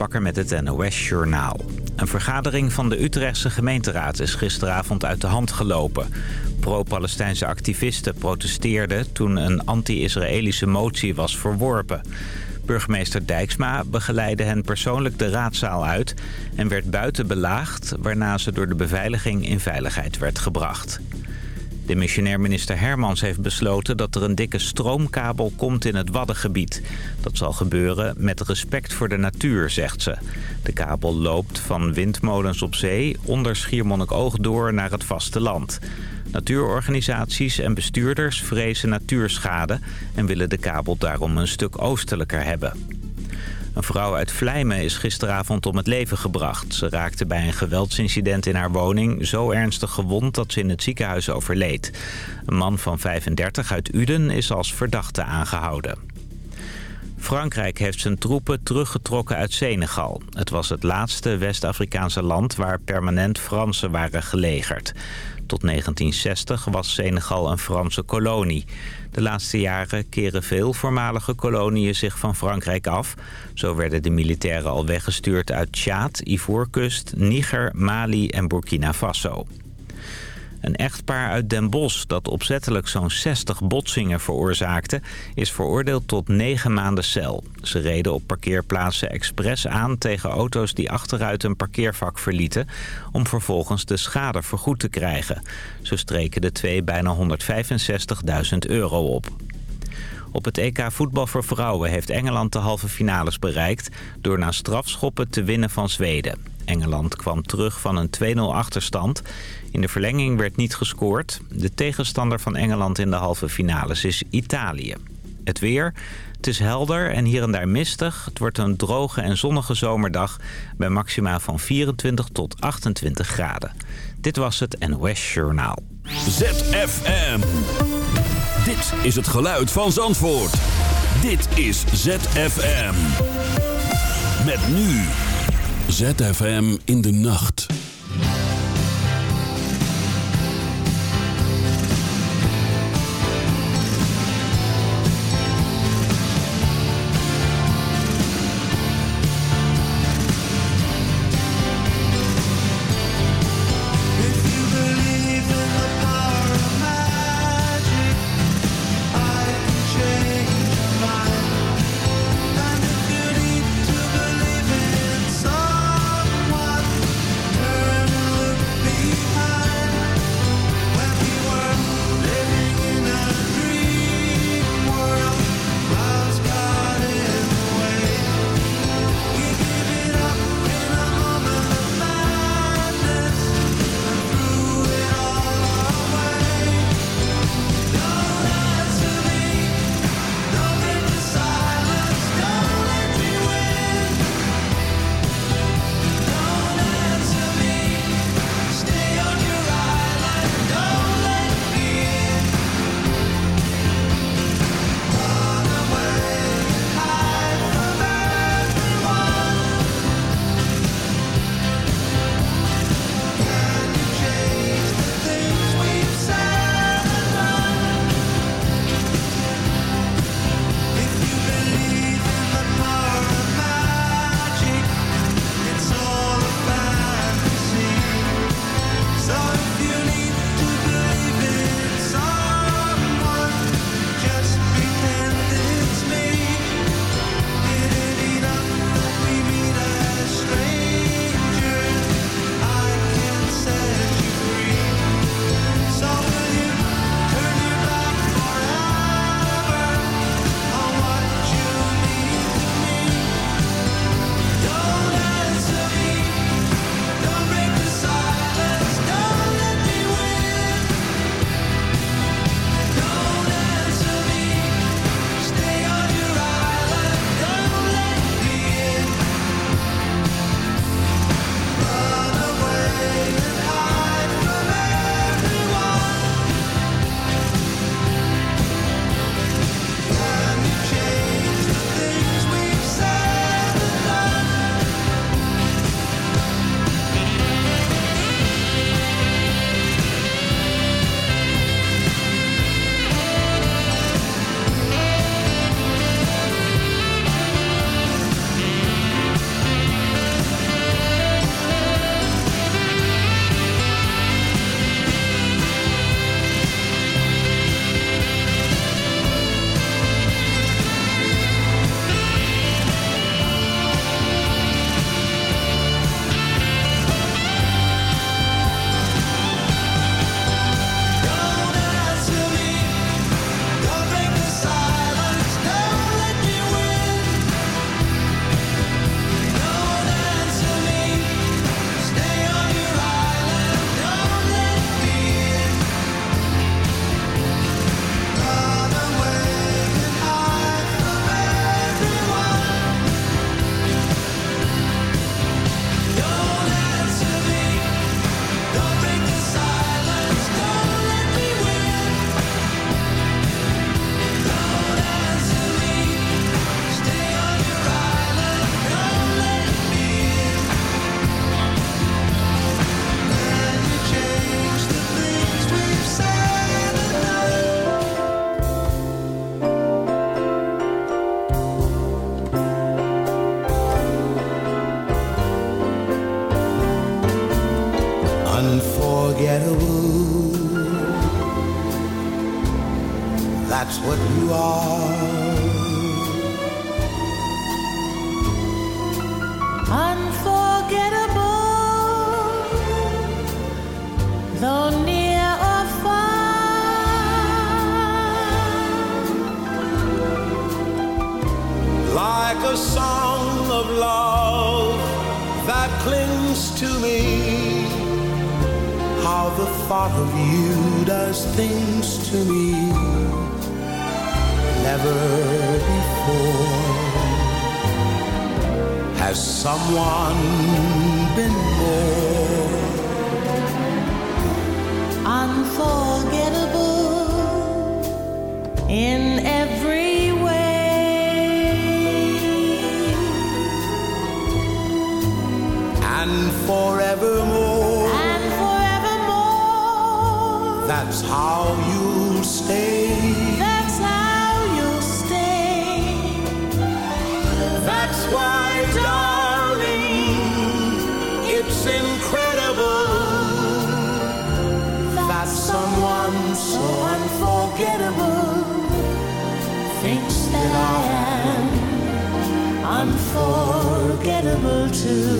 Bakker met het NOS Journaal. Een vergadering van de Utrechtse gemeenteraad is gisteravond uit de hand gelopen. Pro-Palestijnse activisten protesteerden toen een anti-Israëlische motie was verworpen. Burgemeester Dijksma begeleidde hen persoonlijk de raadzaal uit... en werd buiten belaagd, waarna ze door de beveiliging in veiligheid werd gebracht. De missionair minister Hermans heeft besloten dat er een dikke stroomkabel komt in het Waddengebied. Dat zal gebeuren met respect voor de natuur, zegt ze. De kabel loopt van windmolens op zee onder Schiermonnikoog door naar het vasteland. Natuurorganisaties en bestuurders vrezen natuurschade en willen de kabel daarom een stuk oostelijker hebben. Een vrouw uit Vlijmen is gisteravond om het leven gebracht. Ze raakte bij een geweldsincident in haar woning zo ernstig gewond dat ze in het ziekenhuis overleed. Een man van 35 uit Uden is als verdachte aangehouden. Frankrijk heeft zijn troepen teruggetrokken uit Senegal. Het was het laatste West-Afrikaanse land waar permanent Fransen waren gelegerd. Tot 1960 was Senegal een Franse kolonie. De laatste jaren keren veel voormalige koloniën zich van Frankrijk af. Zo werden de militairen al weggestuurd uit Tjaad, Ivoorkust, Niger, Mali en Burkina Faso. Een echtpaar uit Den Bosch dat opzettelijk zo'n 60 botsingen veroorzaakte... is veroordeeld tot 9 maanden cel. Ze reden op parkeerplaatsen expres aan tegen auto's die achteruit een parkeervak verlieten... om vervolgens de schade vergoed te krijgen. Zo streken de twee bijna 165.000 euro op. Op het EK voetbal voor vrouwen heeft Engeland de halve finales bereikt... door na strafschoppen te winnen van Zweden. Engeland kwam terug van een 2-0 achterstand. In de verlenging werd niet gescoord. De tegenstander van Engeland in de halve finales is Italië. Het weer. Het is helder en hier en daar mistig. Het wordt een droge en zonnige zomerdag bij maxima van 24 tot 28 graden. Dit was het NOS Journaal. ZFM. Dit is het geluid van Zandvoort. Dit is ZFM. Met nu. ZFM in de nacht. animal to.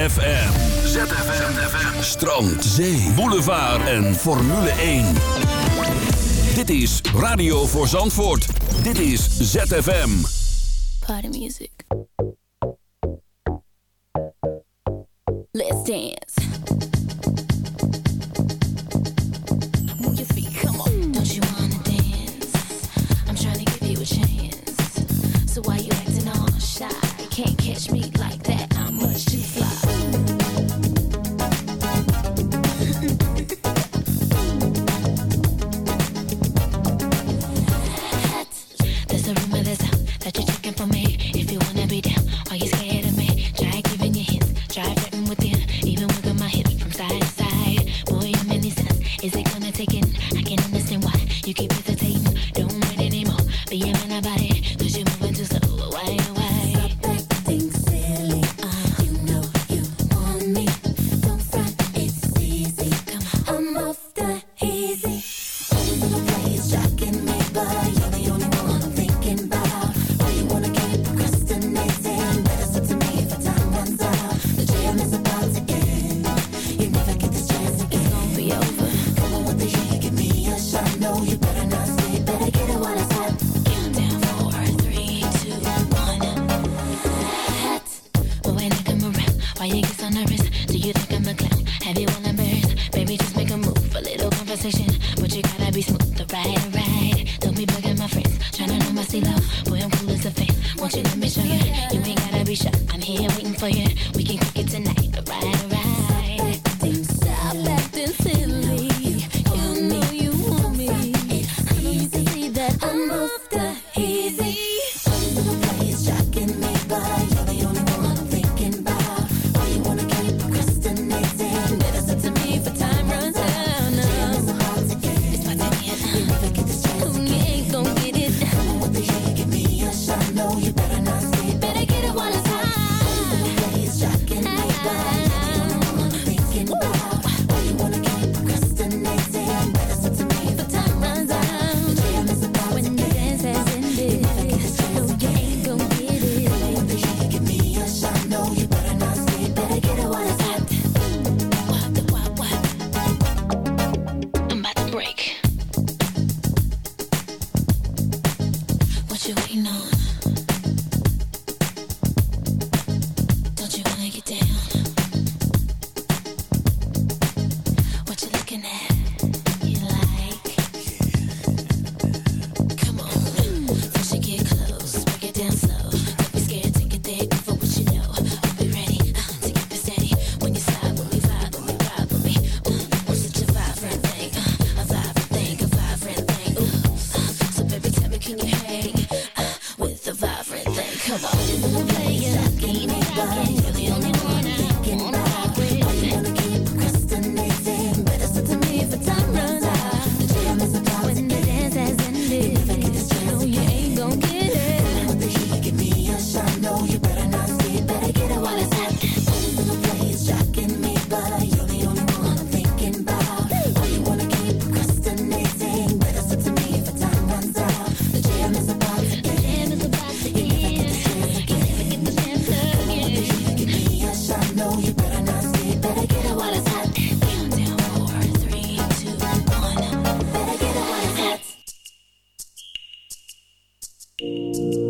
ZFM. ZFM. ZFM. Strand, zee, boulevard en Formule 1. Dit is Radio voor Zandvoort. Dit is ZFM. Party music. Let's dance. Move your come on. Don't you wanna dance? I'm trying to give you a chance. So why you acting all shy? You can't catch me. Bye.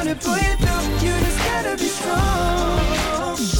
down and pull it through. You just gotta be strong.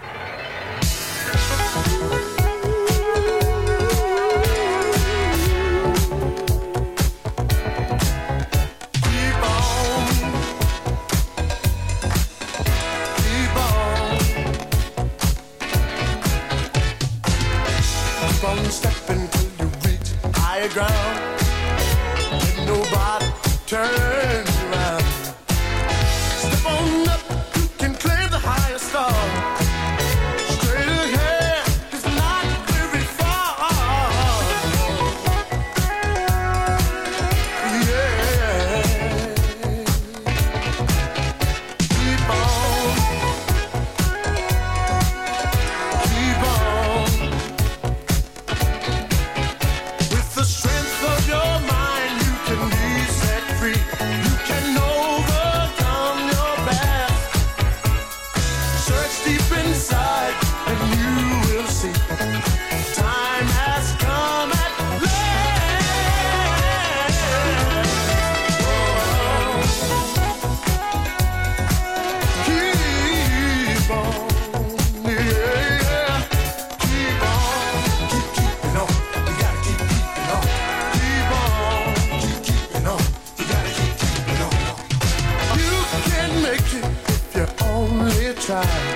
side.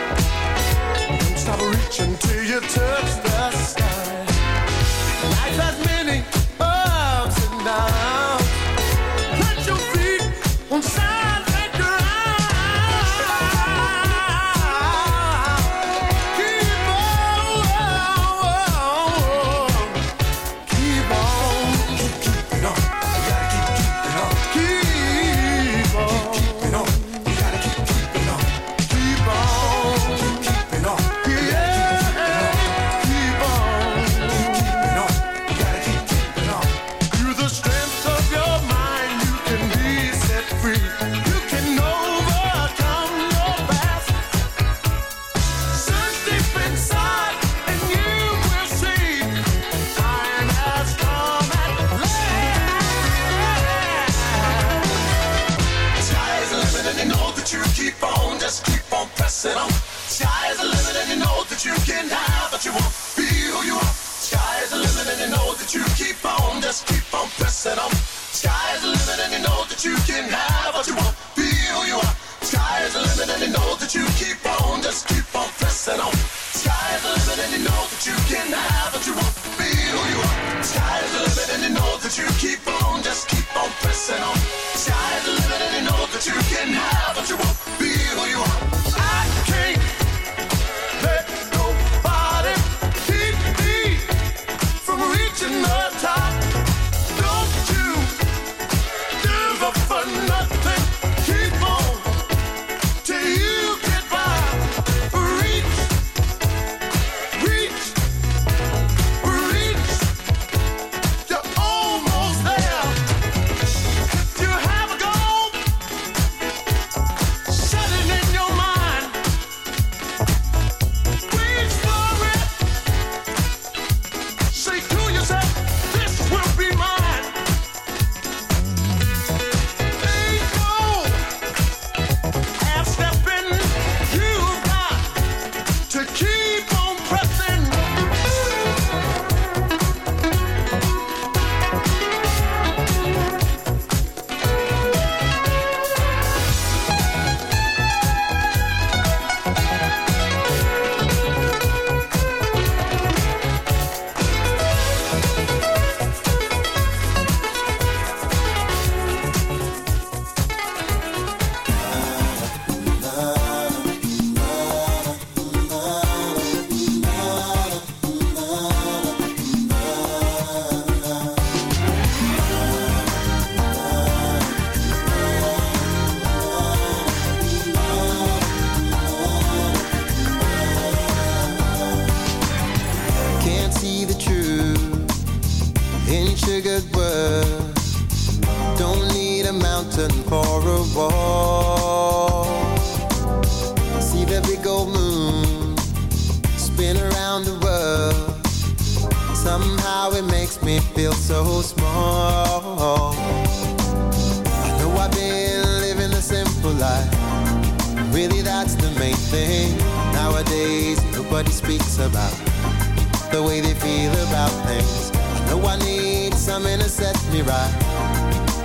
Something to set me right.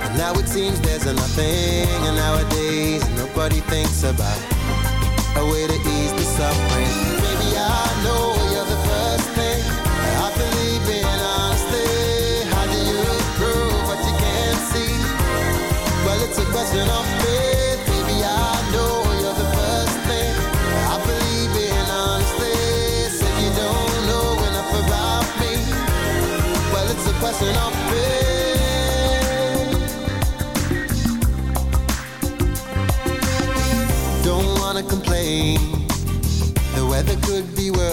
But now it seems there's nothing. And nowadays, nobody thinks about a way to ease the suffering. Baby, I know you're the first thing I believe in honestly. How do you prove what you can't see? Well, it's a question of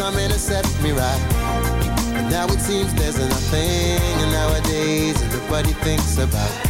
something to me right. But now it seems there's nothing, and nowadays nobody thinks about